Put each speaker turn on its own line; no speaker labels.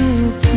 You.